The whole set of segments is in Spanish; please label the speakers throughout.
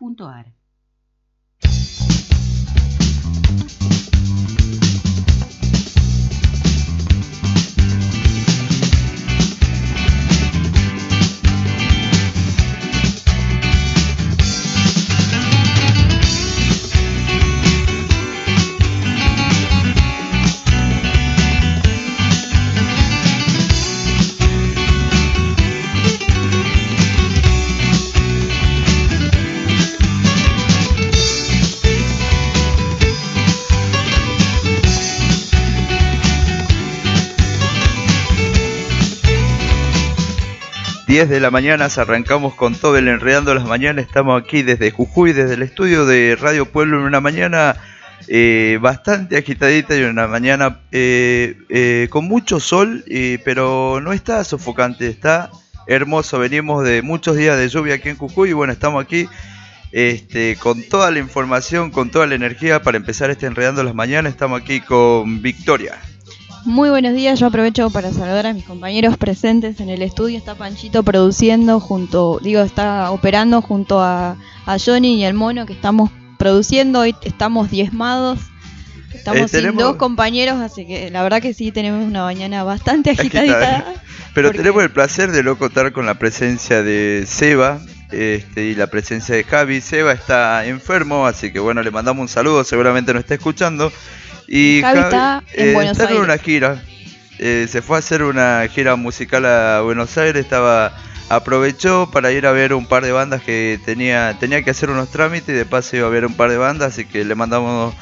Speaker 1: www.radiocultura.org.ar.
Speaker 2: 10 de la mañana. Arrancamos con todo el Enredando las Mañanas. Estamos aquí desde Jujuy, desde el estudio de Radio Pueblo, en una mañana eh, bastante agitadita y una mañana eh, eh, con mucho sol, eh, pero no está sofocante, está hermoso. Venimos de muchos días de lluvia aquí en Jujuy y bueno, estamos aquí. Este, con toda la información, con toda la energía para empezar este Enredando las Mañanas, estamos aquí con Victoria.
Speaker 3: Muy buenos días, yo aprovecho para saludar a mis compañeros presentes en el estudio. Está Panchito produciendo junto, digo, está operando junto a, a Johnny y al mono que estamos produciendo. Hoy estamos diezmados. Estamos
Speaker 2: Eh,
Speaker 3: sin
Speaker 2: tenemos-
Speaker 3: dos compañeros, así que la verdad que sí tenemos una mañana bastante agitadita.
Speaker 2: Agitada. Pero
Speaker 3: porque-
Speaker 2: tenemos el placer de no contar con la presencia de Seba este, y la presencia de Javi. Seba está enfermo, así que bueno, le mandamos un saludo, seguramente nos está escuchando. Y
Speaker 3: Javi está en Buenos
Speaker 2: está en una gira. Eh, se fue a hacer una gira musical a Buenos Aires, estaba aprovechó para ir a ver un par de bandas que tenía tenía que hacer unos trámites y de paso iba a ver un par de bandas, así que le mandamos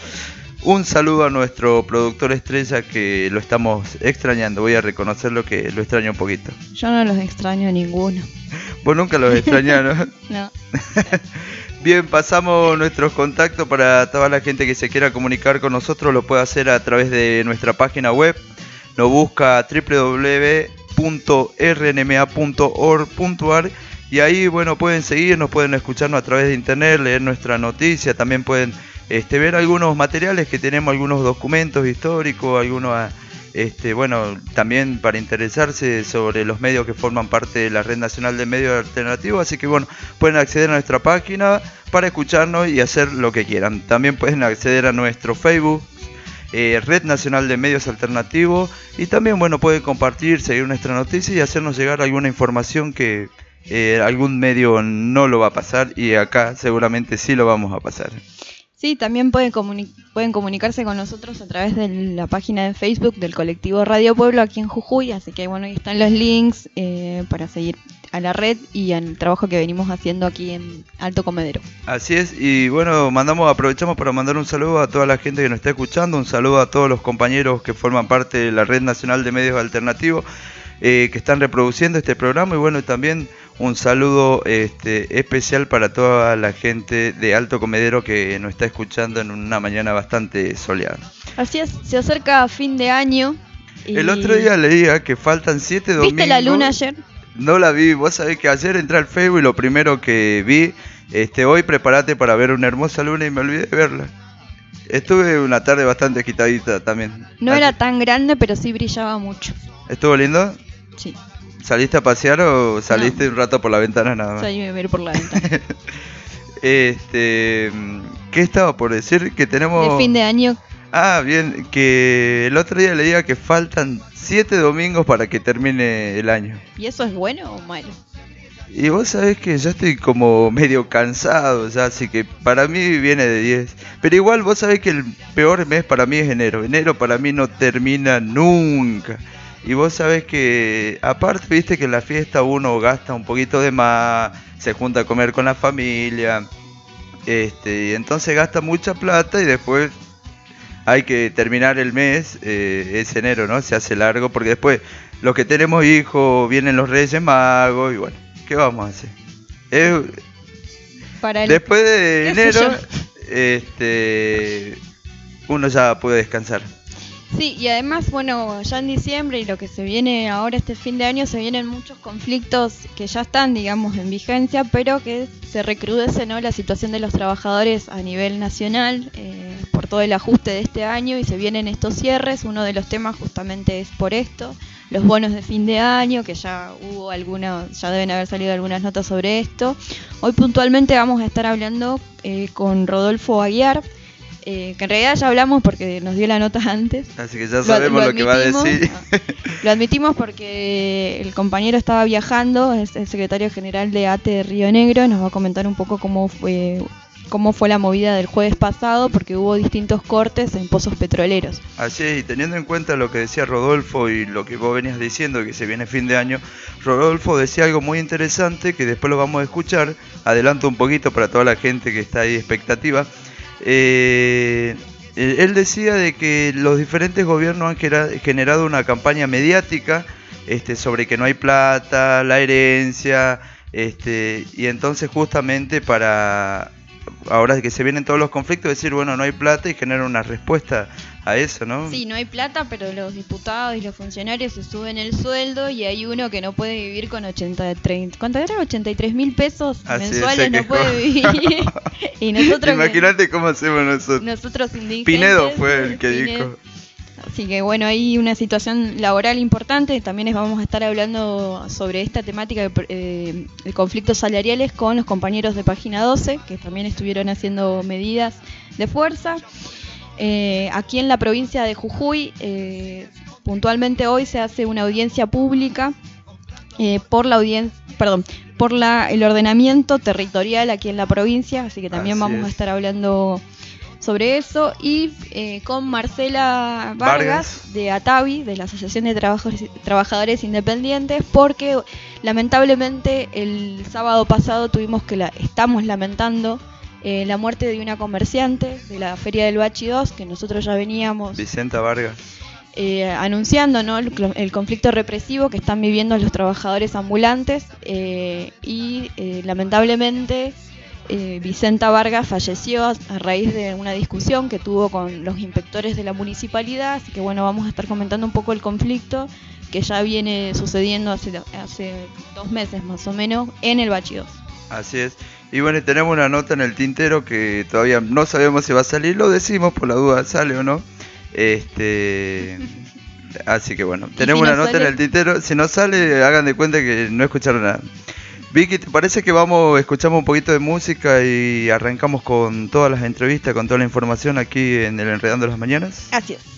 Speaker 2: un saludo a nuestro productor estrella que lo estamos extrañando. Voy a reconocerlo que lo extraño un poquito.
Speaker 3: Yo no los extraño a ninguno.
Speaker 2: Vos nunca los extrañás, ¿no?
Speaker 3: No.
Speaker 2: Bien, pasamos nuestros contactos para toda la gente que se quiera comunicar con nosotros. Lo puede hacer a través de nuestra página web. Nos busca www.rnma.org.ar y ahí, bueno, pueden seguirnos, pueden escucharnos a través de internet, leer nuestra noticia, también pueden este, ver algunos materiales que tenemos, algunos documentos históricos, algunos, ah, este, bueno, también para interesarse sobre los medios que forman parte de la Red Nacional de Medios Alternativos. Así que, bueno, pueden acceder a nuestra página para escucharnos y hacer lo que quieran. También pueden acceder a nuestro Facebook, eh, Red Nacional de Medios Alternativos y también bueno pueden compartir, seguir nuestra noticia y hacernos llegar alguna información que eh, algún medio no lo va a pasar y acá seguramente sí lo vamos a pasar.
Speaker 3: Sí, también pueden, pueden comunicarse con nosotros a través de la página de Facebook del colectivo Radio Pueblo aquí en Jujuy, así que bueno, ahí están los links eh, para seguir a la red y al trabajo que venimos haciendo aquí en Alto Comedero.
Speaker 2: Así es, y bueno, mandamos, aprovechamos para mandar un saludo a toda la gente que nos está escuchando, un saludo a todos los compañeros que forman parte de la Red Nacional de Medios Alternativos eh, que están reproduciendo este programa y bueno, también un saludo este, especial para toda la gente de Alto Comedero que nos está escuchando en una mañana bastante soleada.
Speaker 3: Así es, se acerca fin de año. y-
Speaker 2: El otro día leía que faltan siete domingos.
Speaker 3: ¿Viste la luna ayer?
Speaker 2: No la vi, vos sabés que ayer entré al Facebook y lo primero que vi, este, hoy prepárate para ver una hermosa luna y me olvidé de verla. Estuve una tarde bastante agitadita también.
Speaker 3: No era tan grande, pero sí brillaba mucho.
Speaker 2: ¿Estuvo lindo?
Speaker 3: Sí,
Speaker 2: ¿Saliste a pasear o saliste un rato por la ventana nada más?
Speaker 3: salí a ver por la ventana.
Speaker 2: Este, ¿qué estaba por decir? Que tenemos...
Speaker 3: De fin de año,
Speaker 2: Ah, bien, que el otro día leía que faltan siete domingos para que termine el año.
Speaker 3: ¿y eso es bueno o malo?
Speaker 2: Y vos sabés que ya estoy como medio cansado, ya, así que para mí viene de 10. Pero igual vos sabés que el peor mes para mí es enero. Enero para mí no termina nunca. Y vos sabés que, aparte, viste que en la fiesta uno gasta un poquito de más, se junta a comer con la familia, este, y entonces gasta mucha plata y después hay que terminar el mes, eh, es enero, ¿no? Se hace largo porque después los que tenemos hijos vienen los Reyes Magos y bueno, ¿qué vamos a hacer? Es,
Speaker 3: Para el-
Speaker 2: Después de enero, este, uno ya puede descansar.
Speaker 3: Sí, y además, bueno, ya en diciembre y lo que se viene ahora este fin de año, se vienen muchos conflictos que ya están, digamos, en vigencia, pero que se recrudece ¿no? la situación de los trabajadores a nivel nacional eh, por todo el ajuste de este año y se vienen estos cierres. Uno de los temas justamente es por esto, los bonos de fin de año, que ya hubo algunas, ya deben haber salido algunas notas sobre esto. Hoy puntualmente vamos a estar hablando eh, con Rodolfo Aguiar. Eh, que en realidad ya hablamos porque nos dio la nota antes,
Speaker 2: Así que ya sabemos lo, que va a decir.
Speaker 3: ah, Lo admitimos porque el compañero estaba viajando, es el secretario general de ATE de Río Negro, nos va a comentar un poco cómo fue cómo fue la movida del jueves pasado, porque hubo distintos cortes en pozos petroleros.
Speaker 2: Así es, y teniendo en cuenta lo que decía Rodolfo y lo que vos venías diciendo, que se viene fin de año, Rodolfo decía algo muy interesante que después lo vamos a escuchar. Adelanto un poquito para toda la gente que está ahí expectativa. Eh, eh, él decía de que los diferentes gobiernos han generado una campaña mediática este, sobre que no hay plata, la herencia, este, y entonces justamente para ahora que se vienen todos los conflictos decir bueno no hay plata y generar una respuesta a eso, ¿no?
Speaker 3: Sí, no hay plata, pero los diputados y los funcionarios se suben el sueldo y hay uno que no puede vivir con 80, 30, ¿cuánto era? 83 mil pesos
Speaker 2: Así
Speaker 3: mensuales, no puede vivir. y nosotros,
Speaker 2: Imagínate cómo hacemos nosotros.
Speaker 3: nosotros
Speaker 2: Pinedo fue el que
Speaker 3: Pinedo.
Speaker 2: dijo.
Speaker 3: Así que bueno, hay una situación laboral importante. También vamos a estar hablando sobre esta temática de, eh, de conflictos salariales con los compañeros de Página 12, que también estuvieron haciendo medidas de fuerza. Eh, aquí en la provincia de Jujuy, eh, puntualmente hoy se hace una audiencia pública eh, por la audiencia, perdón, por la, el ordenamiento territorial aquí en la provincia, así que también
Speaker 2: Así
Speaker 3: vamos a
Speaker 2: es.
Speaker 3: estar hablando sobre eso y eh, con Marcela Vargas,
Speaker 2: Vargas.
Speaker 3: de ATAVI, de la Asociación de Trabajos- Trabajadores Independientes, porque lamentablemente el sábado pasado tuvimos que la, estamos lamentando eh, la muerte de una comerciante de la Feria del Bachi 2, que nosotros ya veníamos
Speaker 2: Vicenta Vargas.
Speaker 3: eh, anunciando ¿no? el, el conflicto represivo que están viviendo los trabajadores ambulantes eh, y lamentablemente eh, Vicenta Vargas falleció a, a raíz de una discusión que tuvo con los inspectores de la municipalidad, así que bueno, vamos a estar comentando un poco el conflicto que ya viene sucediendo hace, hace dos meses más o menos en el Bachi 2.
Speaker 2: Así es. Y bueno, tenemos una nota en el tintero que todavía no sabemos si va a salir, lo decimos por la duda, sale o no. Este así que bueno, tenemos
Speaker 3: si no
Speaker 2: una nota
Speaker 3: sale?
Speaker 2: en el tintero, si no sale, hagan de cuenta que no escucharon nada. Vicky, ¿te parece que vamos, escuchamos un poquito de música y arrancamos con todas las entrevistas, con toda la información aquí en el Enredando las Mañanas?
Speaker 3: Así es.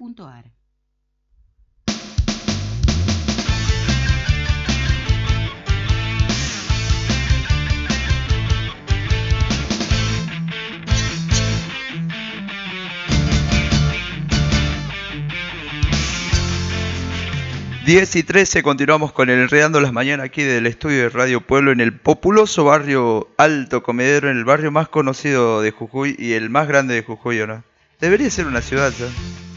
Speaker 1: www.rnma.org.ar
Speaker 2: Diez y 13 continuamos con el Enredando las Mañanas aquí del estudio de Radio Pueblo en el populoso barrio Alto Comedero, en el barrio más conocido de Jujuy y el más grande de Jujuy, ¿o no? Debería ser una ciudad, ¿no?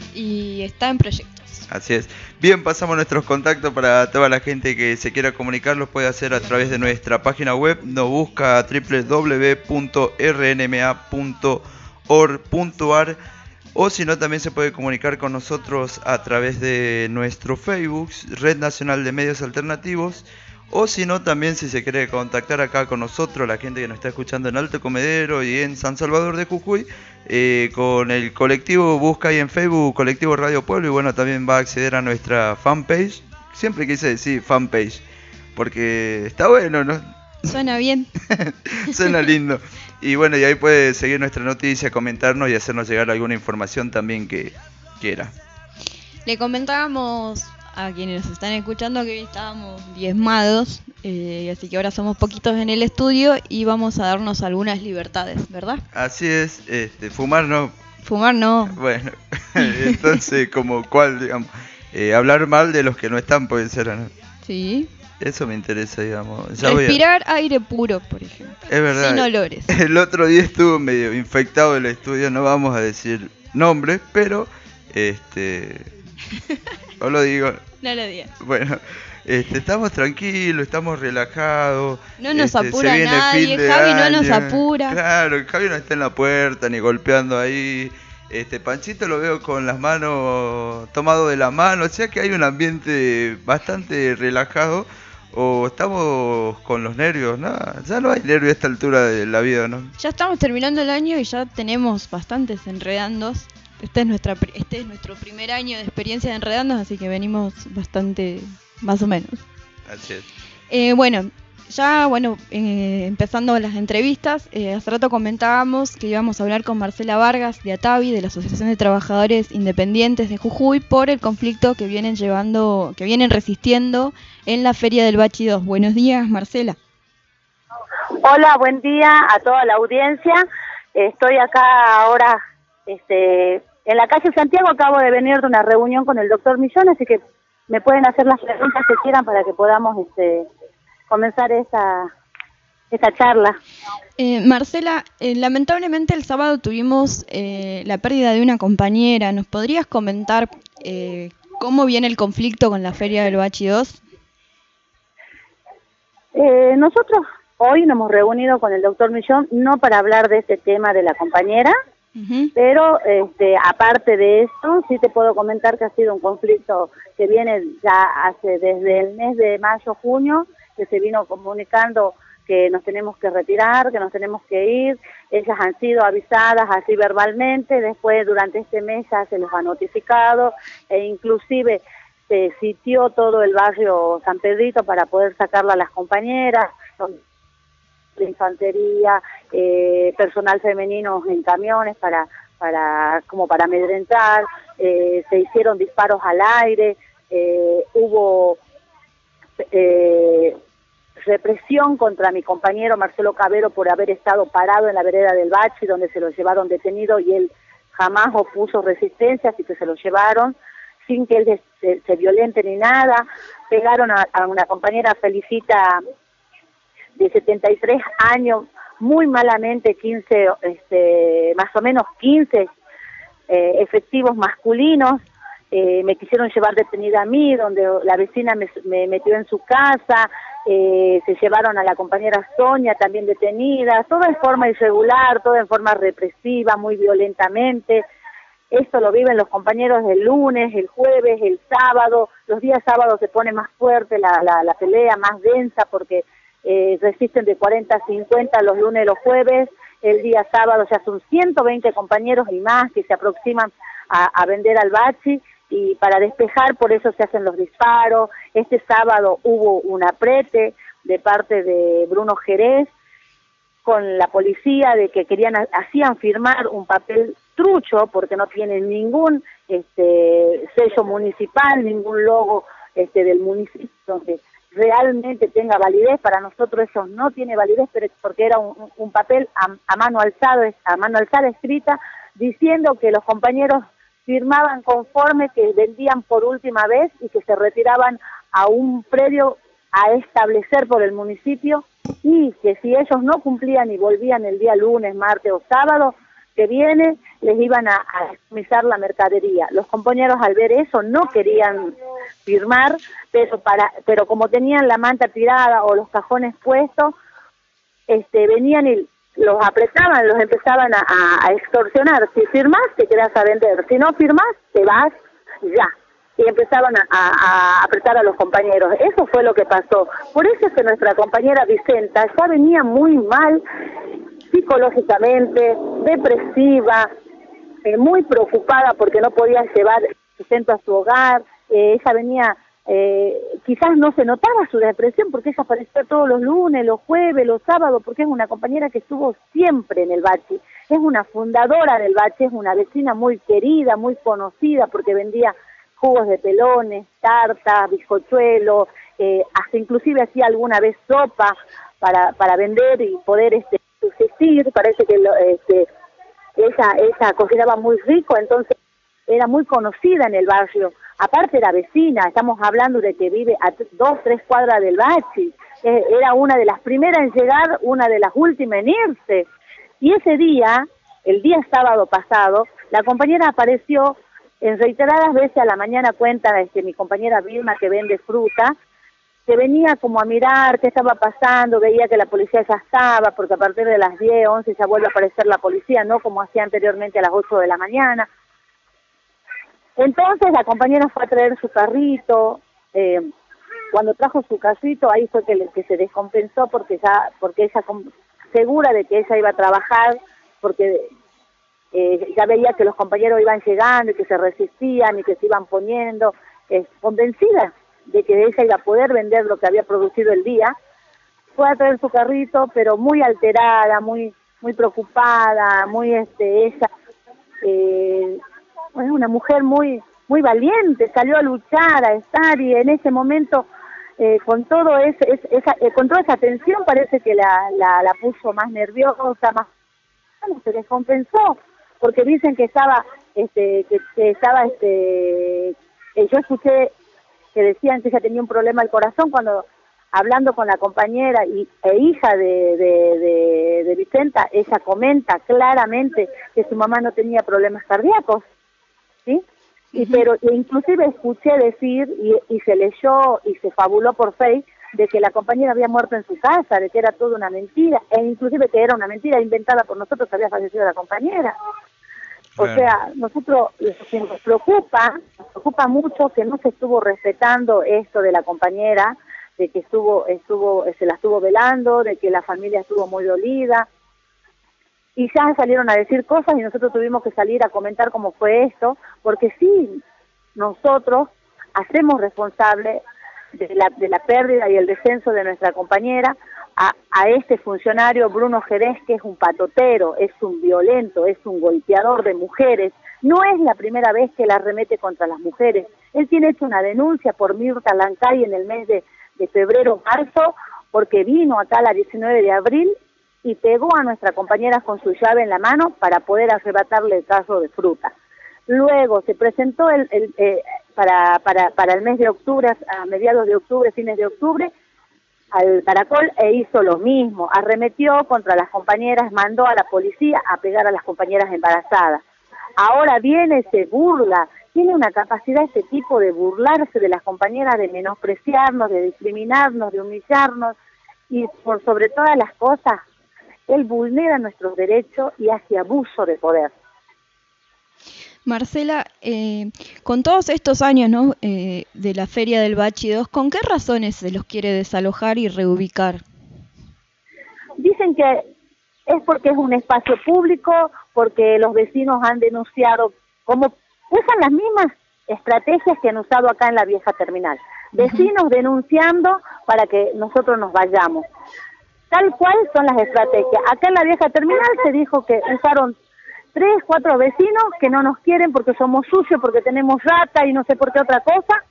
Speaker 3: Está en proyectos.
Speaker 2: Así es. Bien, pasamos nuestros contactos para toda la gente que se quiera comunicar, los puede hacer a través de nuestra página web, nos busca www.rnma.org.ar o si no también se puede comunicar con nosotros a través de nuestro Facebook, Red Nacional de Medios Alternativos, o si no también si se quiere contactar acá con nosotros, la gente que nos está escuchando en Alto Comedero y en San Salvador de Jujuy, eh, con el colectivo, busca ahí en Facebook Colectivo Radio Pueblo y bueno, también va a acceder a nuestra fanpage. Siempre quise decir fanpage, porque está bueno, ¿no?
Speaker 3: Suena bien.
Speaker 2: Suena lindo. Y bueno, y ahí puede seguir nuestra noticia, comentarnos y hacernos llegar alguna información también que quiera.
Speaker 3: Le comentábamos a quienes nos están escuchando que hoy estábamos diezmados, eh, así que ahora somos poquitos en el estudio y vamos a darnos algunas libertades, ¿verdad?
Speaker 2: Así es, este, fumar no.
Speaker 3: Fumar no.
Speaker 2: Bueno, entonces, como cuál, digamos, eh, hablar mal de los que no están puede ser, ¿no?
Speaker 3: Sí.
Speaker 2: Eso me interesa, digamos. Ya a-
Speaker 3: Respirar aire puro, por ejemplo.
Speaker 2: Es verdad.
Speaker 3: Sin olores.
Speaker 2: El otro día estuvo medio infectado el estudio, no vamos a decir nombres, pero este o lo digo,
Speaker 3: No lo digas.
Speaker 2: bueno, este, estamos tranquilos, estamos relajados.
Speaker 3: No nos
Speaker 2: este,
Speaker 3: apura
Speaker 2: se viene
Speaker 3: nadie,
Speaker 2: fin de
Speaker 3: Javi no nos apura.
Speaker 2: Claro, Javi no está en la puerta ni golpeando ahí. Este Panchito lo veo con las manos tomado de la mano, o sea que hay un ambiente bastante relajado. O estamos con los nervios, no, ya no hay nervios a esta altura de la vida, ¿no?
Speaker 3: Ya estamos terminando el año y ya tenemos bastantes enredandos. Este es, nuestra, este es nuestro primer año de experiencia de enredandos, así que venimos bastante, más o menos.
Speaker 2: Así es.
Speaker 3: Eh, bueno, ya bueno, eh, empezando las entrevistas, eh, hace rato comentábamos que íbamos a hablar con Marcela Vargas de Atavi, de la Asociación de Trabajadores Independientes de Jujuy, por el conflicto que vienen llevando, que vienen resistiendo en la Feria del Bachi 2. Buenos días, Marcela.
Speaker 4: Hola, buen día a toda la audiencia. Estoy acá ahora este, en la calle Santiago. Acabo de venir de una reunión con el doctor Millón, así que me pueden hacer las preguntas que quieran para que podamos este, comenzar esta, esta charla.
Speaker 3: Eh, Marcela, eh, lamentablemente el sábado tuvimos eh, la pérdida de una compañera. ¿Nos podrías comentar eh, cómo viene el conflicto con la Feria del Bachi 2?
Speaker 4: Eh, nosotros hoy nos hemos reunido con el doctor Millón, no para hablar de este tema de la compañera, Pero este, aparte de eso, sí te puedo comentar que ha sido un conflicto que viene ya hace desde el mes de mayo, junio, que se vino comunicando que nos tenemos que retirar, que nos tenemos que ir. Ellas han sido avisadas así verbalmente, después durante este mes ya se les ha notificado e inclusive se sitió todo el barrio San Pedrito para poder sacarla a las compañeras de infantería, eh, personal femenino en camiones para, para como para amedrentar, eh, se hicieron disparos al aire, eh, hubo eh, represión contra mi compañero Marcelo Cabero por haber estado parado en la vereda del Bachi donde se lo llevaron detenido y él jamás opuso resistencia, así que se lo llevaron sin que él se, se violente ni nada, pegaron a, a una compañera Felicita de 73 años, muy malamente 15, este, más o menos 15 eh, efectivos masculinos, eh, me quisieron llevar detenida a mí, donde la vecina me, me metió en su casa, eh, se llevaron a la compañera Sonia también detenida, todo en forma irregular, todo en forma represiva, muy violentamente. Esto lo viven los compañeros el lunes, el jueves, el sábado. Los días sábados se pone más fuerte la, la, la pelea, más densa, porque eh, resisten de 40 a 50 los lunes y los jueves. El día sábado ya son 120 compañeros y más que se aproximan a, vender al bachi y para despejar por eso se hacen los disparos. Este sábado hubo un aprete de parte de Bruno Jerez con la policía de que querían hacían firmar un papel trucho porque no tienen ningún este sello municipal, ningún logo este del municipio donde realmente tenga validez. Para nosotros eso no tiene validez, pero porque era un, papel a, a, mano alzada, a mano alzada escrita diciendo que los compañeros firmaban conforme que vendían por última vez y que se retiraban a un predio a establecer por el municipio y que si ellos no cumplían y volvían el día lunes, martes o sábado que viene, les iban a, a la mercadería. Los compañeros al ver eso no querían firmar, pero para pero como tenían la manta tirada o los cajones puestos, este venían y los apretaban, los empezaban a, extorsionar. Si firmas, te quedas a vender. Si no firmas, te vas ya. Y empezaban a, a, apretar a los compañeros. Eso fue lo que pasó. Por eso es que nuestra compañera Vicenta ya venía muy mal psicológicamente, depresiva, eh, muy preocupada porque no podía llevar sustento a su hogar. Eh, ella venía eh, quizás no se notaba su depresión porque ella aparecía todos los lunes, los jueves, los sábados, porque es una compañera que estuvo siempre en el bache, es una fundadora del bache, es una vecina muy querida, muy conocida porque vendía jugos de pelones, tartas, bizcochuelos, eh, hasta inclusive hacía alguna vez sopa para, para vender y poder este, subsistir, parece que lo, este, ella, ella cocinaba muy rico, entonces era muy conocida en el barrio aparte era vecina, estamos hablando de que vive a dos, tres cuadras del Bachi, eh, era una de las primeras en llegar, una de las últimas en irse. Y ese día, el día sábado pasado, la compañera apareció en reiteradas veces a la mañana cuenta este, mi compañera Vilma que vende fruta, que venía como a mirar qué estaba pasando, veía que la policía ya estaba, porque a partir de las 10, 11 ya vuelve a aparecer la policía, no como hacía anteriormente a las 8 de la mañana. Entonces la compañera fue a traer su carrito, eh, cuando trajo su carrito ahí fue que, que se descompensó porque ya porque ella segura de que ella iba a trabajar porque eh, ya veía que los compañeros iban llegando y que se resistían y que se iban poniendo, eh, convencida de que ella iba a poder vender lo que había producido el día, fue a traer su carrito, pero muy alterada, muy muy preocupada, muy este ella eh, una mujer muy muy valiente, salió a luchar, a estar y en ese momento eh, con todo ese, esa, eh, con toda esa tensión parece que la, la, la puso más nerviosa, más bueno, se descompensó porque dicen que estaba este que, que estaba este eh, yo escuché que decían que ella tenía un problema al corazón cuando hablando con la compañera y, e hija de, de, de, de Vicenta, ella comenta claramente que su mamá no tenía problemas cardíacos ¿sí? Y, pero inclusive escuché decir y, y se leyó y se fabuló por Facebook de que la compañera había muerto en su casa, de que era toda una mentira, e inclusive que era una mentira inventada por nosotros que había fallecido la compañera. O sea, nosotros nos preocupa, nos preocupa mucho que no se estuvo respetando esto de la compañera, de que estuvo, estuvo, se la estuvo velando, de que la familia estuvo muy dolida, y ya salieron a decir cosas y nosotros tuvimos que salir a comentar cómo fue esto, porque sí, nosotros hacemos responsable de la, de la pérdida y el descenso de nuestra compañera a, a este funcionario Bruno Jerez, que es un patotero, es un violento, es un golpeador de mujeres. No es la primera vez que la remete contra las mujeres. Él tiene hecho una denuncia por Mirta Lancay en el mes de, de febrero, marzo, porque vino acá la 19 de abril y pegó a nuestra compañera con su llave en la mano para poder arrebatarle el caso de fruta. Luego se presentó el, el eh, para, para, para el mes de octubre, a mediados de octubre, fines de octubre, al Caracol e hizo lo mismo, arremetió contra las compañeras, mandó a la policía a pegar a las compañeras embarazadas. Ahora viene, se burla, tiene una capacidad este tipo de burlarse de las compañeras, de menospreciarnos, de discriminarnos, de humillarnos y por sobre todas las cosas él vulnera nuestros derechos y hace abuso de poder.
Speaker 3: Marcela, eh, con todos estos años ¿no? eh, de la Feria del Bachi 2, ¿con qué razones se los quiere desalojar y reubicar?
Speaker 4: Dicen que es porque es un espacio público, porque los vecinos han denunciado, como usan las mismas estrategias que han usado acá en la vieja terminal. Vecinos denunciando para que nosotros nos vayamos. Tal cual son las estrategias. Acá en la vieja terminal se dijo que usaron tres, cuatro vecinos que no nos quieren porque somos sucios, porque tenemos rata y no sé por qué otra cosa,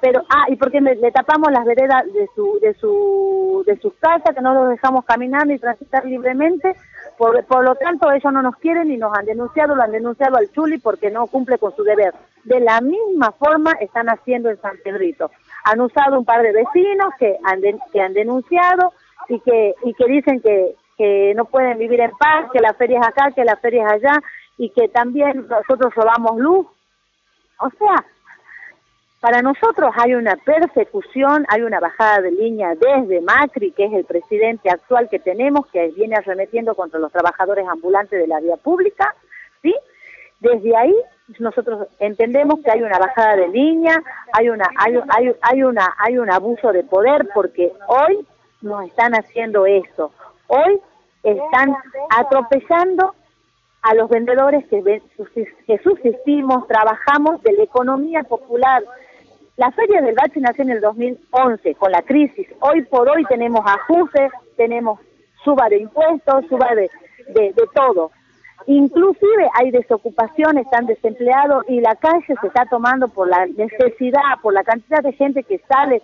Speaker 4: pero ah y porque le, tapamos las veredas de su de su de sus casas que no los dejamos caminar ni transitar libremente. Por, por lo tanto ellos no nos quieren y nos han denunciado lo han denunciado al Chuli porque no cumple con su deber. De la misma forma están haciendo en San Pedrito. Han usado un par de vecinos que han de- que han denunciado y que y que dicen que que no pueden vivir en paz que la feria es acá que la feria es allá y que también nosotros robamos luz o sea para nosotros hay una persecución, hay una bajada de línea desde Macri, que es el presidente actual que tenemos, que viene arremetiendo contra los trabajadores ambulantes de la vía pública, ¿sí? Desde ahí nosotros entendemos que hay una bajada de línea, hay una hay, hay, hay una hay un abuso de poder porque hoy nos están haciendo eso. Hoy están atropellando a los vendedores que, que subsistimos, trabajamos de la economía popular. La Feria del Bache nació en el 2011 con la crisis. Hoy por hoy tenemos ajustes, tenemos suba de impuestos, suba de todo. Inclusive hay desocupación, están desempleados y la calle se está tomando por la necesidad, por la cantidad de gente que sale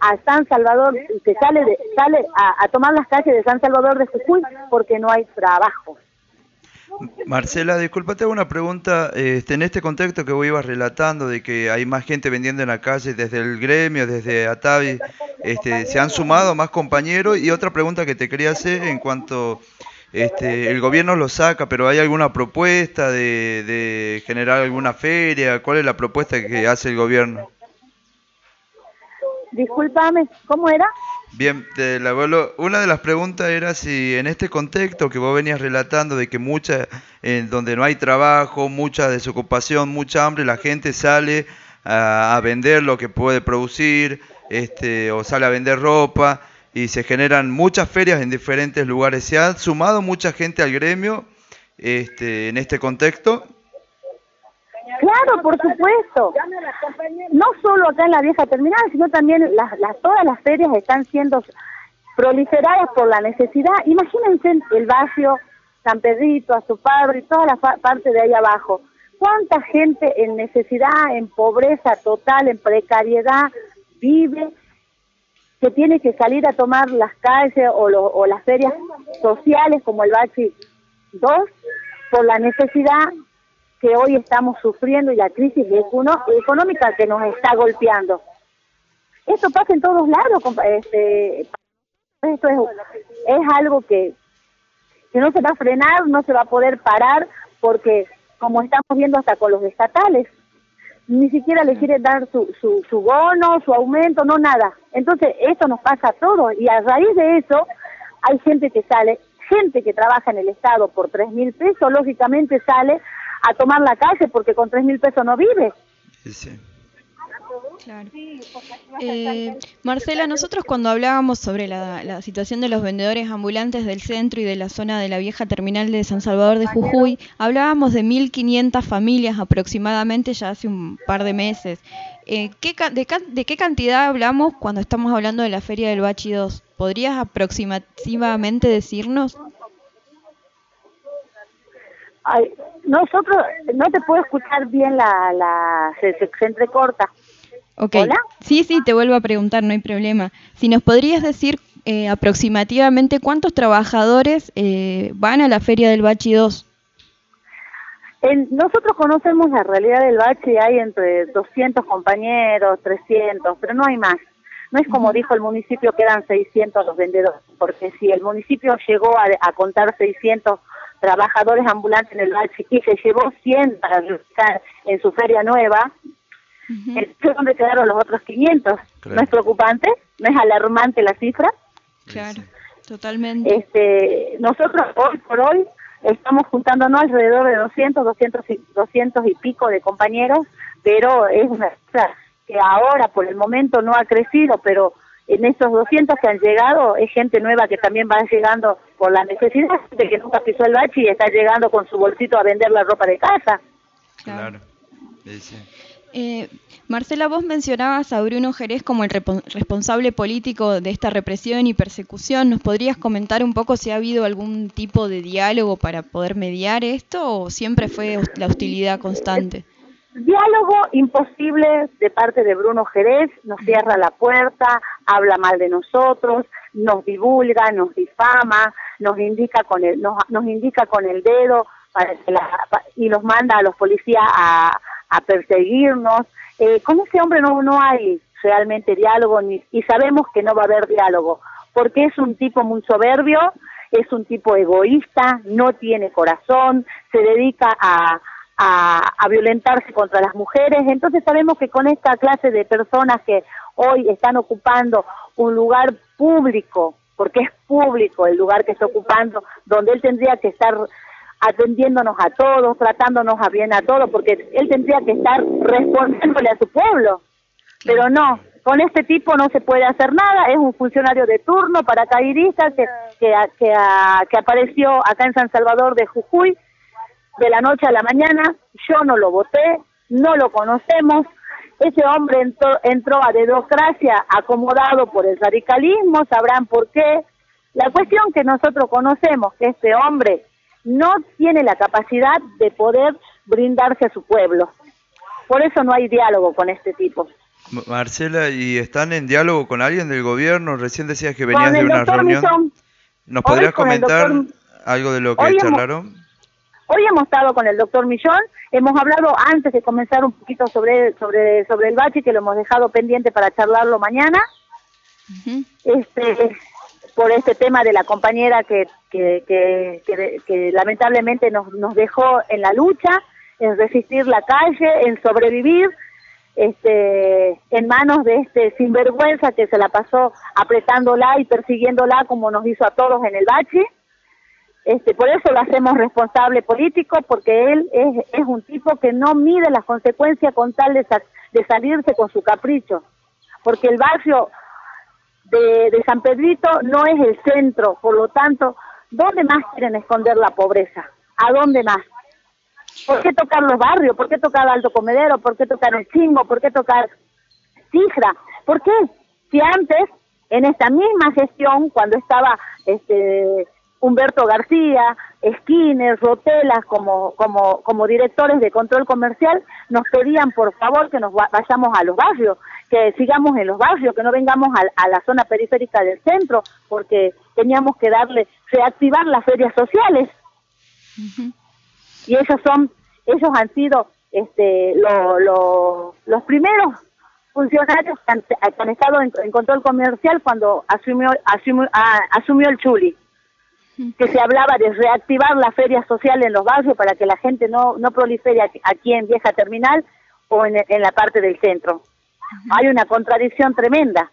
Speaker 4: a San Salvador, que sale de, sale a, tomar las calles de San Salvador de Jujuy porque no hay trabajo.
Speaker 2: Marcela, disculpa, te hago una pregunta. Este, en este contexto que vos ibas relatando de que hay más gente vendiendo en la calle desde el gremio, desde Atavi, este, ¿se han sumado más compañeros? Y otra pregunta que te quería hacer en cuanto este, el gobierno lo saca, pero ¿hay alguna propuesta de, de generar alguna feria? ¿Cuál es la propuesta que hace el gobierno?
Speaker 4: Discúlpame, ¿cómo era?
Speaker 2: Bien, te la vuelvo- una de las preguntas era si en este contexto que vos venías relatando de que mucha, en donde no hay trabajo, mucha desocupación, mucha hambre, la gente sale a, a vender lo que puede producir, este, o sale a vender ropa, y se generan muchas ferias en diferentes lugares. ¿Se ha sumado mucha gente al gremio este, en este contexto?
Speaker 4: Claro, por supuesto. No solo acá en la vieja terminal, sino también las, todas las ferias están siendo proliferadas por la necesidad. Imagínense el barrio San Pedrito, Azupabro y toda la parte de ahí abajo. ¿Cuánta gente en necesidad, en pobreza total, en precariedad vive que tiene que salir a tomar las calles o, lo- o las ferias sociales como el Bachi 2 por la necesidad que hoy estamos sufriendo y la crisis económica que nos está golpeando. Esto pasa en todos lados, este, esto es, es algo que, que no se va a frenar, no se va a poder parar, porque como estamos viendo hasta con los estatales, ni siquiera le quieren dar su, su, su bono, su aumento, no nada. Entonces, esto nos pasa a todos y a raíz de eso hay gente que sale, gente que trabaja en el Estado por tres mil pesos, lógicamente sale a tomar la calle porque con tres mil pesos no vive.
Speaker 2: Sí, sí.
Speaker 3: Claro. Eh, Marcela, nosotros cuando hablábamos sobre la, la situación de los vendedores ambulantes del centro y de la zona de la vieja terminal de San Salvador de Jujuy, hablábamos de 1.500 familias aproximadamente ya hace un par de meses. Eh, ¿qué, de, de qué cantidad hablamos cuando estamos hablando de la Feria del Bachi 2? ¿Podrías aproximativamente decirnos?
Speaker 4: Ay, nosotros, no te puedo escuchar bien la, la se, se, se entrecorta.
Speaker 3: Ok.
Speaker 4: ¿Hola?
Speaker 3: Sí, sí, te vuelvo a preguntar, no hay problema. Si nos podrías decir eh, aproximativamente cuántos trabajadores eh, van a la Feria del Bachi 2.
Speaker 4: En- nosotros conocemos la realidad del bache, hay entre 200 compañeros, 300, pero no hay más. No es como dijo el municipio que eran 600 los vendedores, porque si el municipio llegó a, a contar 600 trabajadores ambulantes en el bache y se llevó 100 para en su feria nueva,
Speaker 3: Ujú.
Speaker 4: entonces ¿dónde quedaron los otros 500?
Speaker 2: Claro.
Speaker 4: ¿No es preocupante? ¿No es alarmante la cifra?
Speaker 3: Claro, totalmente.
Speaker 4: Este, nosotros hoy por hoy estamos juntándonos alrededor de 200, 200 y, 200 y pico de compañeros, pero es una cosa que ahora por el momento no ha crecido, pero en estos 200 que han llegado es gente nueva que también va llegando por la necesidad de que nunca pisó el bachi y está llegando con su bolsito a vender la ropa de casa.
Speaker 2: Claro. Sí, sí.
Speaker 3: Eh, Marcela, vos mencionabas a Bruno Jerez como el responsable político de esta represión y persecución. ¿Nos podrías comentar un poco si ha habido algún tipo de diálogo para poder mediar esto o siempre fue la hostilidad constante?
Speaker 4: Diálogo imposible de parte de Bruno Jerez, nos cierra la puerta, habla mal de nosotros, nos divulga, nos difama, nos indica con el, nos, nos indica con el dedo y nos manda a los policías a, a perseguirnos. Eh, con ese hombre no, no hay realmente diálogo ni, y sabemos que no va a haber diálogo porque es un tipo muy soberbio, es un tipo egoísta, no tiene corazón, se dedica a, a, a violentarse contra las mujeres. Entonces sabemos que con esta clase de personas que hoy están ocupando un lugar público, porque es público el lugar que está ocupando, donde él tendría que estar atendiéndonos a todos, tratándonos a bien a todos, porque él tendría que estar respondiéndole a su pueblo. Pero no, con este tipo no se puede hacer nada, es un funcionario de turno paracaidista que, que, que, que apareció acá en San Salvador de Jujuy de la noche a la mañana, yo no lo voté, no lo conocemos, ese hombre entró, entró a democracia acomodado por el radicalismo, sabrán por qué. La cuestión que nosotros conocemos, que este hombre no tiene la capacidad de poder brindarse a su pueblo. Por eso no hay diálogo con este tipo.
Speaker 2: Marcela, ¿y están en diálogo con alguien del gobierno? Recién decías que venías de una reunión. ¿Nos podrías comentar
Speaker 4: doctor-
Speaker 2: algo de lo que
Speaker 4: Hoy hemos-
Speaker 2: charlaron?
Speaker 4: Hoy hemos estado con el doctor Millón, hemos hablado antes de comenzar un poquito sobre, sobre, sobre el bache, que lo hemos dejado pendiente para charlarlo mañana, este, por este tema de la compañera que, que, que, lamentablemente nos, nos dejó en la lucha, en resistir la calle, en sobrevivir, este, en manos de este sinvergüenza que se la pasó apretándola y persiguiéndola como nos hizo a todos en el bache. Este, por eso lo hacemos responsable político, porque él es, un tipo que no mide las consecuencias con tal de, de salirse con su capricho. Porque el barrio de, de San Pedrito no es el centro, por lo tanto, ¿dónde más quieren esconder la pobreza? ¿A dónde más? ¿Por qué tocar los barrios? ¿Por qué tocar Alto Comedero? ¿Por qué tocar el Chingo? ¿Por qué tocar Cijra? ¿Por qué? Si antes, en esta misma gestión, cuando estaba este Humberto García, Esquines, Rotelas como, como, como directores de control comercial, nos pedían por favor que nos va- vayamos a los barrios, que sigamos en los barrios, que no vengamos a, a la zona periférica del centro, porque teníamos que darle, reactivar las ferias sociales. Y ellos son ellos han sido este lo- lo- los primeros funcionarios que han, que han estado en, en control comercial cuando asumió asumió, ah, asumió el Chuli. Que se hablaba de reactivar la feria social en los barrios para que la gente no no prolifere aquí- aquí en Vieja Terminal o en, en la parte del centro hay una contradicción tremenda.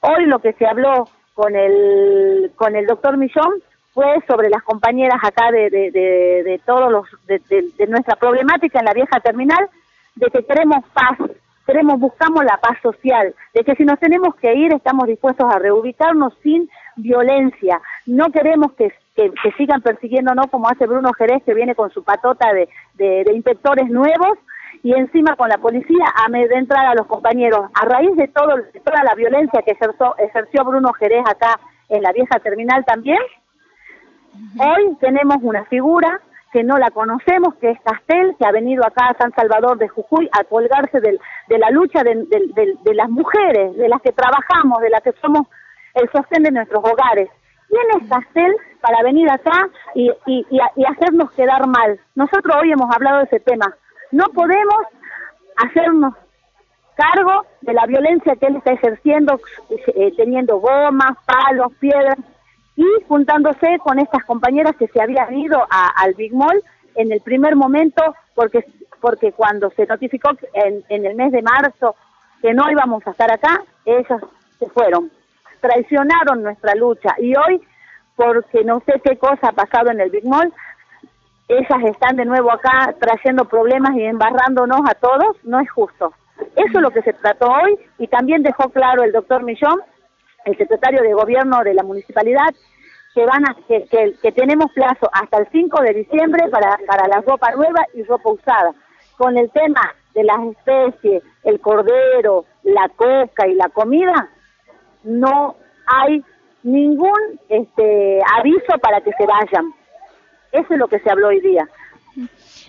Speaker 4: Hoy lo que se habló con el con el doctor Millón fue sobre las compañeras acá de, de, de, de todos los de, nuestra problemática en la vieja terminal, de que queremos paz, queremos buscamos la paz social, de que si nos tenemos que ir estamos dispuestos a reubicarnos sin violencia, no queremos que, que, que sigan persiguiéndonos como hace Bruno Jerez que viene con su patota de, de inspectores nuevos y encima con la policía amedrentar a los compañeros. A raíz de todo toda la violencia que ejerció, ejerció Bruno Jerez acá en la vieja terminal también, hoy tenemos una figura que no la conocemos, que es Castel, que ha venido acá a San Salvador de Jujuy a colgarse del- de la lucha de, de- las mujeres, de las que trabajamos, de las que somos el sostén de nuestros hogares. ¿Quién es Castel para venir acá y, y- y hacernos quedar mal? Nosotros hoy hemos hablado de ese tema. No podemos hacernos cargo de la violencia que él está ejerciendo, eh, teniendo gomas, palos, piedras, y juntándose con estas compañeras que se habían ido a- al Big Mall en el primer momento, porque, porque cuando se notificó en, en el mes de marzo que no íbamos a estar acá, ellos se fueron, traicionaron nuestra lucha. Y hoy, porque no sé qué cosa ha pasado en el Big Mall, ellas están de nuevo acá trayendo problemas y embarrándonos a todos, no es justo. Eso es lo que se trató hoy y también dejó claro el doctor Millón, el secretario de gobierno de la municipalidad, que van a que, que, tenemos plazo hasta el 5 de diciembre para, para la ropa nueva y ropa usada. Con el tema de las especies, el cordero, la coca y la comida, no hay ningún este aviso para que se vayan. Eso es lo que se habló hoy día.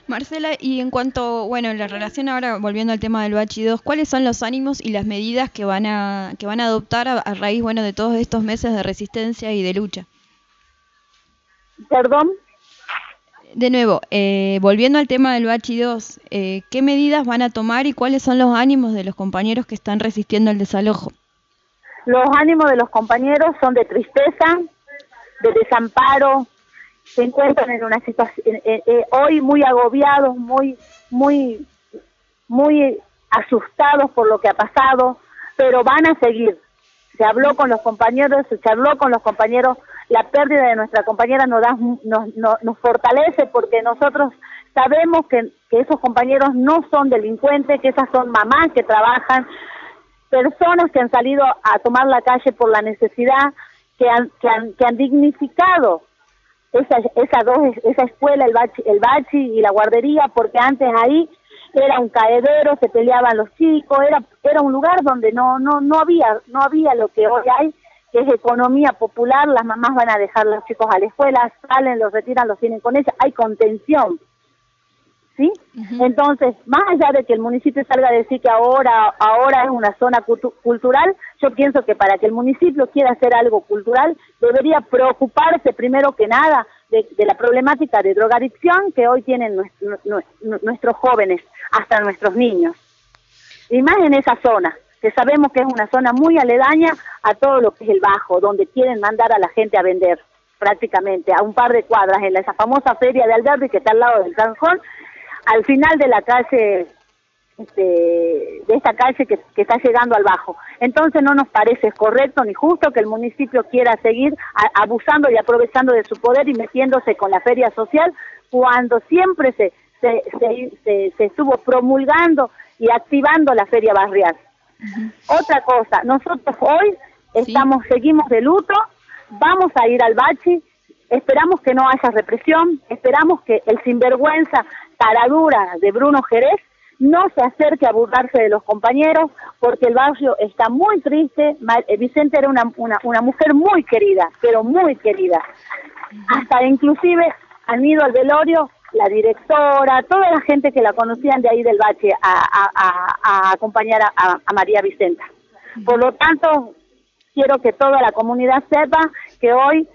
Speaker 3: Marcela, y en cuanto, bueno, en la relación ahora, volviendo al tema del Bachi 2, ¿cuáles son los ánimos y las medidas que van a, que van a adoptar a, a raíz, bueno, de todos estos meses de resistencia y de lucha?
Speaker 4: Perdón,
Speaker 3: De nuevo, eh, volviendo al tema del Bachi 2, eh, ¿qué medidas van a tomar y cuáles son los ánimos de los compañeros que están resistiendo el desalojo?
Speaker 4: los ánimos de los compañeros son de tristeza, de desamparo, se encuentran en una situación eh, hoy muy agobiados, muy muy muy asustados por lo que ha pasado, pero van a seguir. Se habló con los compañeros, se habló con los compañeros, la pérdida de nuestra compañera nos da nos, nos, nos fortalece porque nosotros sabemos que, que esos compañeros no son delincuentes, que esas son mamás que trabajan, personas que han salido a tomar la calle por la necesidad, que han, que han, que han dignificado esa, esa, dos, esa escuela, el bachi, el bachi y la guardería, porque antes ahí era un caedero, se peleaban los chicos, era, era un lugar donde no, no, no había, no había lo que hoy hay, que es economía popular, las mamás van a dejar a los chicos a la escuela, salen, los retiran, los tienen con ella, hay contención. ¿Sí? Entonces, más allá de que el municipio salga a decir que ahora ahora es una zona cultu cultural, yo pienso que para que el municipio quiera hacer algo cultural, debería preocuparse primero que nada de, de la problemática de drogadicción que hoy tienen nuestro, nuestros jóvenes, hasta nuestros niños. Y más en esa zona, que sabemos que es una zona muy aledaña a todo lo que es el Bajo, donde quieren mandar a la gente a vender prácticamente a un par de cuadras en esa famosa feria de Alberdi que está al lado del Sanjón, al final de la calle, este, de esta calle que, que, está llegando al bajo. Entonces no nos parece correcto ni justo que el municipio quiera seguir a, abusando y aprovechando de su poder y metiéndose con la feria social cuando siempre se, se, se, se, se estuvo promulgando y activando la feria barrial. Uh -huh. Otra cosa, nosotros hoy estamos, sí. seguimos de luto, vamos a ir al bachi, esperamos que no haya represión, esperamos que el sinvergüenza taradura de Bruno Jerez no se acerque a burlarse de los compañeros porque el barrio está muy triste. Eh, Vicente era una, una, una mujer muy querida, pero muy querida. Hasta inclusive han ido al velorio la directora, toda la gente que la conocían de ahí del bache a, acompañar a María Vicenta. Por lo tanto, quiero que toda la comunidad sepa que hoy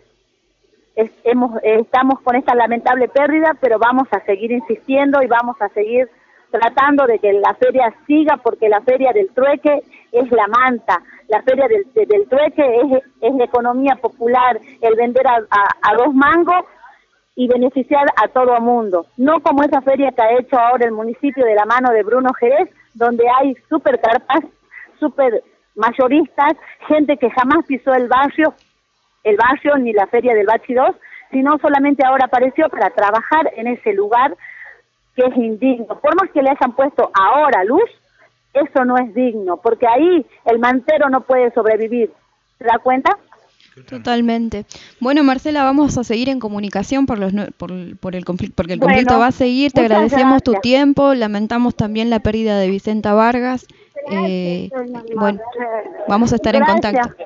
Speaker 4: es, hemos, estamos con esta lamentable pérdida, pero vamos a seguir insistiendo y vamos a seguir tratando de que la feria siga, porque la feria del trueque es la manta, la feria del, de, del trueque es, es la economía popular, el vender a, a, a dos mangos y beneficiar a todo el mundo. No como esa feria que ha hecho ahora el municipio de la mano de Bruno Jerez, donde hay super carpas, super mayoristas, gente que jamás pisó el barrio, el barrio ni la feria del Bachi 2, sino solamente ahora apareció para trabajar en ese lugar que es indigno. Por más que le hayan puesto ahora luz, eso no es digno, porque ahí el mantero no puede sobrevivir. ¿Se da cuenta?
Speaker 3: Totalmente. Bueno, Marcela, vamos a seguir en comunicación por los por, por el conflicto, porque el conflicto bueno, va a seguir. Te agradecemos gracias. tu tiempo, lamentamos también la pérdida de Vicenta Vargas. Eh, bueno, vamos a estar
Speaker 4: gracias.
Speaker 3: en contacto.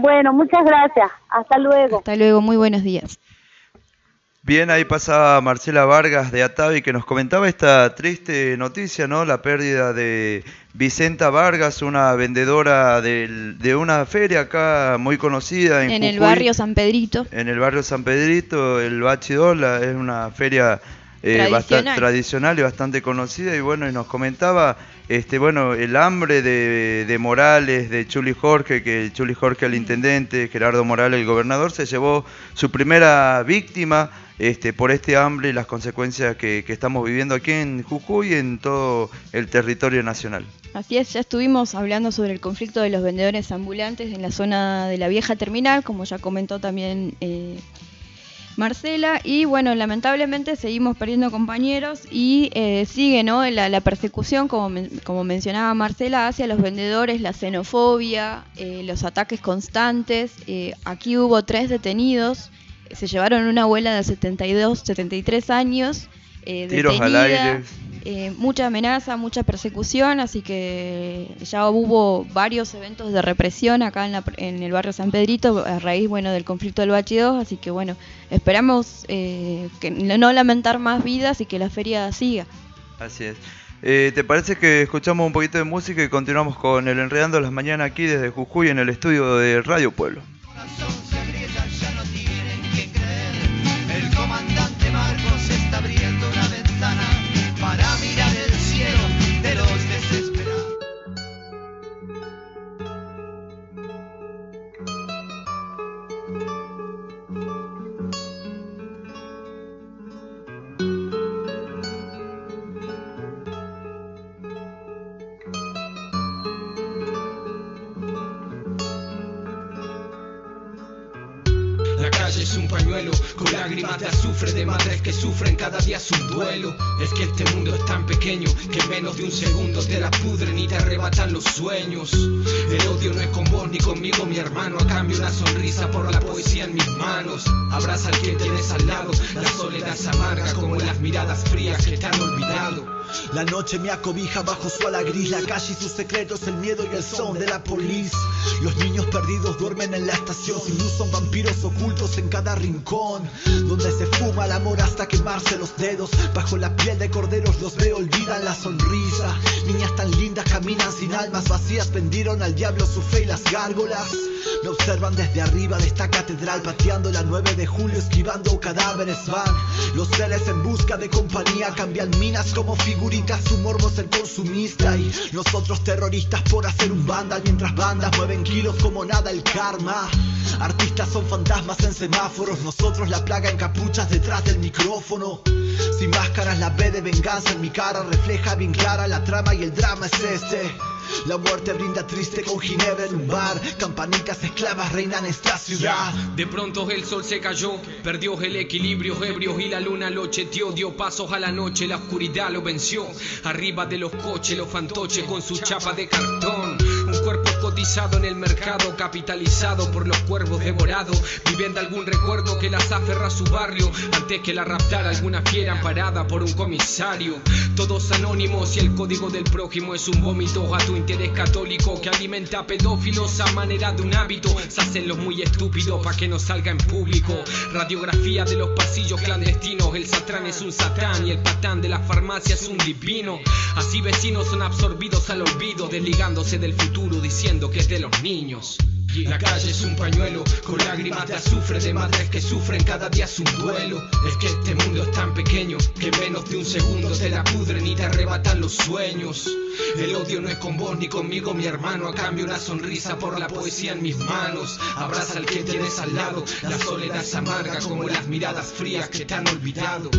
Speaker 4: Bueno, muchas gracias. Hasta luego.
Speaker 3: Hasta luego, muy buenos días.
Speaker 2: Bien, ahí pasaba Marcela Vargas de Atavi que nos comentaba esta triste noticia, ¿no? La pérdida de Vicenta Vargas, una vendedora de, de una feria acá muy conocida en,
Speaker 3: en el barrio San Pedrito.
Speaker 2: En el barrio San Pedrito, el Bachidola, es una feria eh, tradicional. bastante tradicional y bastante conocida y bueno, y nos comentaba este bueno el hambre de, de, Morales, de Chuli Jorge, que Chuli Jorge el intendente, Gerardo Morales el gobernador, se llevó su primera víctima este, por este hambre y las consecuencias que, estamos viviendo aquí en Jujuy y en todo el territorio nacional.
Speaker 3: Así es, ya estuvimos hablando sobre el conflicto de los vendedores ambulantes en la zona de la vieja terminal, como ya comentó también eh, Marcela, y bueno, lamentablemente seguimos perdiendo compañeros y eh, sigue ¿no? la, persecución, como, men- como mencionaba Marcela, hacia los vendedores, la xenofobia, eh, los ataques constantes. Aquí hubo tres detenidos, se llevaron una abuela de 72, 73 años. eh,
Speaker 2: Tiros al aire.
Speaker 3: eh, mucha amenaza, mucha persecución, así que ya hubo varios eventos de represión acá en, la- en el barrio San Pedrito a raíz bueno del conflicto del Bachi 2, así que bueno, esperamos eh, que no lamentar más vidas y que la feria siga.
Speaker 2: Así es. Eh, ¿Te parece que escuchamos un poquito de música y continuamos con el Enredando las Mañanas aquí desde Jujuy en el estudio de Radio Pueblo?
Speaker 5: Lágrimas de azufre de madres que sufren cada día su duelo. Es que este mundo es tan pequeño que en menos de un segundo te la pudren y te arrebatan los sueños. El odio no es con vos ni conmigo, mi hermano. A cambio, una sonrisa por la poesía en mis manos. Abraza al que tienes al lado. La soledad es amarga como las miradas frías que te han olvidado.
Speaker 6: La noche me acobija bajo su ala gris, la calle y sus secretos, el miedo y el son de la police. Los niños perdidos duermen en la estación, sin luz son vampiros ocultos en cada rincón. Donde se fuma el amor hasta quemarse los dedos. Bajo la piel de corderos los veo, olvidan la sonrisa. Niñas tan lindas caminan sin almas vacías, vendieron al diablo su fe y las gárgolas. Me observan desde arriba de esta catedral, pateando la 9 de julio, esquivando cadáveres van. Los seres en busca de compañía cambian minas como figuritas, su morbo es el consumista. Y nosotros terroristas por hacer un banda, mientras bandas mueven kilos como nada el karma. Artistas son fantasmas en semáforos, nosotros la plaga en capuchas detrás del micrófono. Sin máscaras la B de venganza en mi cara refleja bien clara la trama y el drama es este. La muerte brinda triste con ginebra en un bar, campanitas esclavas reinan esta ciudad.
Speaker 5: De pronto el sol se cayó, perdió el equilibrio ebrio y la luna lo cheteó, dio pasos a la noche, la oscuridad lo venció. Arriba de los coches, los fantoches con su chapa de cartón. Un cuerpo cotizado en el mercado, capitalizado por los cuervos devorados. Viviendo algún recuerdo que las aferra a su barrio, antes que la raptara alguna fiera amparada por un comisario. Todos anónimos y el código del prójimo es un vómito a tu interés católico que alimenta a pedófilos a manera de un hábito. Se hacen los muy estúpidos para que no salga en público. Radiografía de los pasillos clandestinos. El satrán es un satán y el patán de la farmacia es un divino. Así vecinos son absorbidos al olvido, desligándose del futuro diciendo que es de los niños. La calle es un pañuelo con lágrimas de azufre de madres que sufren cada día su duelo. Es que este mundo es tan pequeño que en menos de un segundo te la pudren y te arrebatan los sueños. El odio no es con vos ni conmigo, mi hermano. A cambio, una sonrisa por la poesía en mis manos. Abraza al que tienes al lado. La soledad es amarga como las miradas frías que te han olvidado.